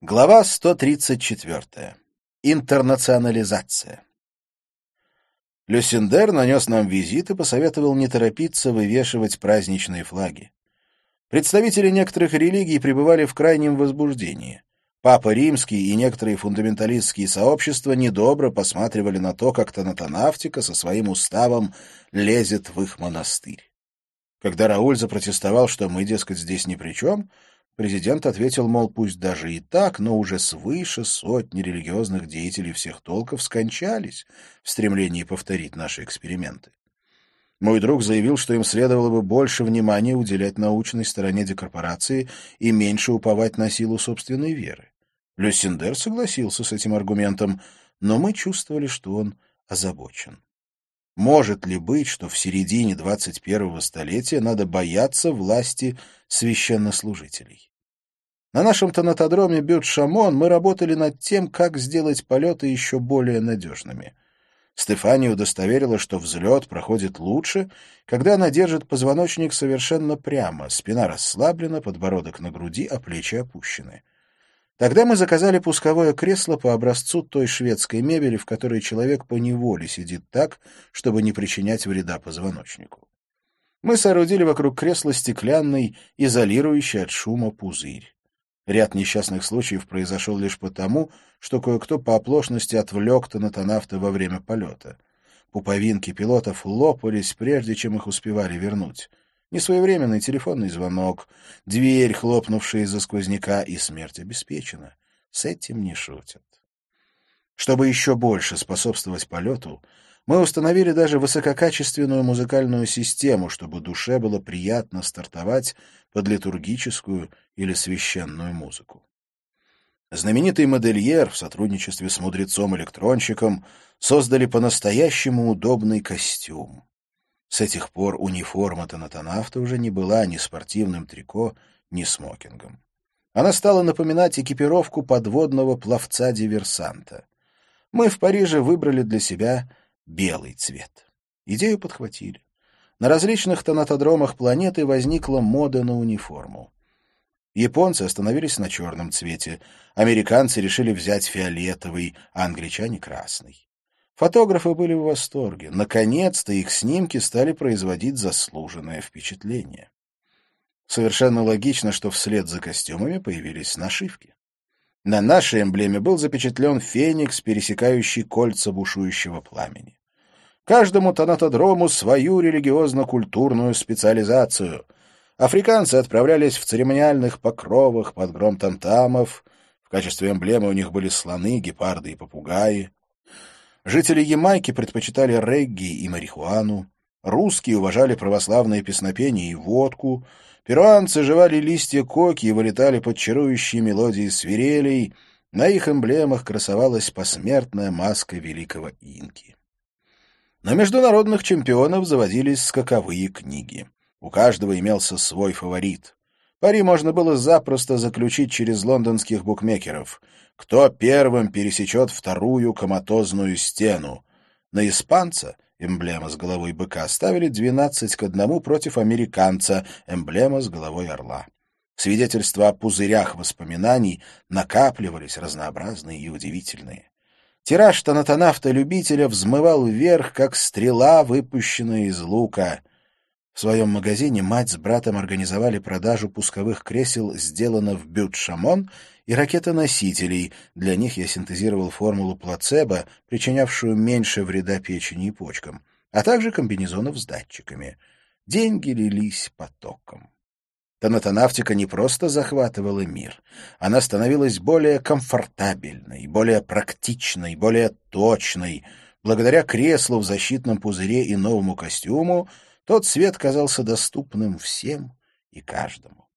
Глава 134. Интернационализация. Люсендер нанес нам визит и посоветовал не торопиться вывешивать праздничные флаги. Представители некоторых религий пребывали в крайнем возбуждении. Папа Римский и некоторые фундаменталистские сообщества недобро посматривали на то, как Танатонавтика со своим уставом лезет в их монастырь. Когда Рауль запротестовал, что мы, дескать, здесь ни при чем, Президент ответил, мол, пусть даже и так, но уже свыше сотни религиозных деятелей всех толков скончались в стремлении повторить наши эксперименты. Мой друг заявил, что им следовало бы больше внимания уделять научной стороне декорпорации и меньше уповать на силу собственной веры. Люсендер согласился с этим аргументом, но мы чувствовали, что он озабочен. Может ли быть, что в середине 21-го столетия надо бояться власти священнослужителей? На нашем тонатодроме Бют-Шамон мы работали над тем, как сделать полеты еще более надежными. Стефания удостоверила, что взлет проходит лучше, когда она держит позвоночник совершенно прямо, спина расслаблена, подбородок на груди, а плечи опущены. Тогда мы заказали пусковое кресло по образцу той шведской мебели, в которой человек по неволе сидит так, чтобы не причинять вреда позвоночнику. Мы соорудили вокруг кресла стеклянный, изолирующий от шума пузырь. Ряд несчастных случаев произошел лишь потому, что кое-кто по оплошности отвлек тонатонавта во время полета. Пуповинки пилотов лопались, прежде чем их успевали вернуть. Несвоевременный телефонный звонок, дверь, хлопнувшая из-за сквозняка, и смерть обеспечена. С этим не шутят. Чтобы еще больше способствовать полету, мы установили даже высококачественную музыкальную систему, чтобы душе было приятно стартовать под литургическую или священную музыку. Знаменитый модельер в сотрудничестве с мудрецом-электронщиком создали по-настоящему удобный костюм. С этих пор униформа тонатонавта уже не была ни спортивным трико, ни смокингом. Она стала напоминать экипировку подводного пловца-диверсанта. Мы в Париже выбрали для себя белый цвет. Идею подхватили. На различных тонатодромах планеты возникла мода на униформу. Японцы остановились на черном цвете, американцы решили взять фиолетовый, а англичане — красный. Фотографы были в восторге. Наконец-то их снимки стали производить заслуженное впечатление. Совершенно логично, что вслед за костюмами появились нашивки. На нашей эмблеме был запечатлен феникс, пересекающий кольца бушующего пламени. Каждому тонатодрому свою религиозно-культурную специализацию. Африканцы отправлялись в церемониальных покровах под гром тамтамов. В качестве эмблемы у них были слоны, гепарды и попугаи. Жители Ямайки предпочитали регги и марихуану. Русские уважали православные песнопения и водку. Перуанцы жевали листья коки и вылетали под чарующие мелодии свирелей. На их эмблемах красовалась посмертная маска великого инки. На международных чемпионов заводились скаковые книги. У каждого имелся свой фаворит. Пари можно было запросто заключить через лондонских букмекеров. Кто первым пересечет вторую коматозную стену? На испанца, эмблема с головой быка, ставили 12 к 1 против американца, эмблема с головой орла. Свидетельства о пузырях воспоминаний накапливались разнообразные и удивительные. Тираж тонатонавта-любителя взмывал вверх, как стрела, выпущенная из лука. В своем магазине мать с братом организовали продажу пусковых кресел, сделанных в бют-шамон, и ракетоносителей. Для них я синтезировал формулу плацебо, причинявшую меньше вреда печени и почкам, а также комбинезонов с датчиками. Деньги лились потоком. Тонатонавтика не просто захватывала мир, она становилась более комфортабельной, более практичной, более точной. Благодаря креслу в защитном пузыре и новому костюму тот свет казался доступным всем и каждому.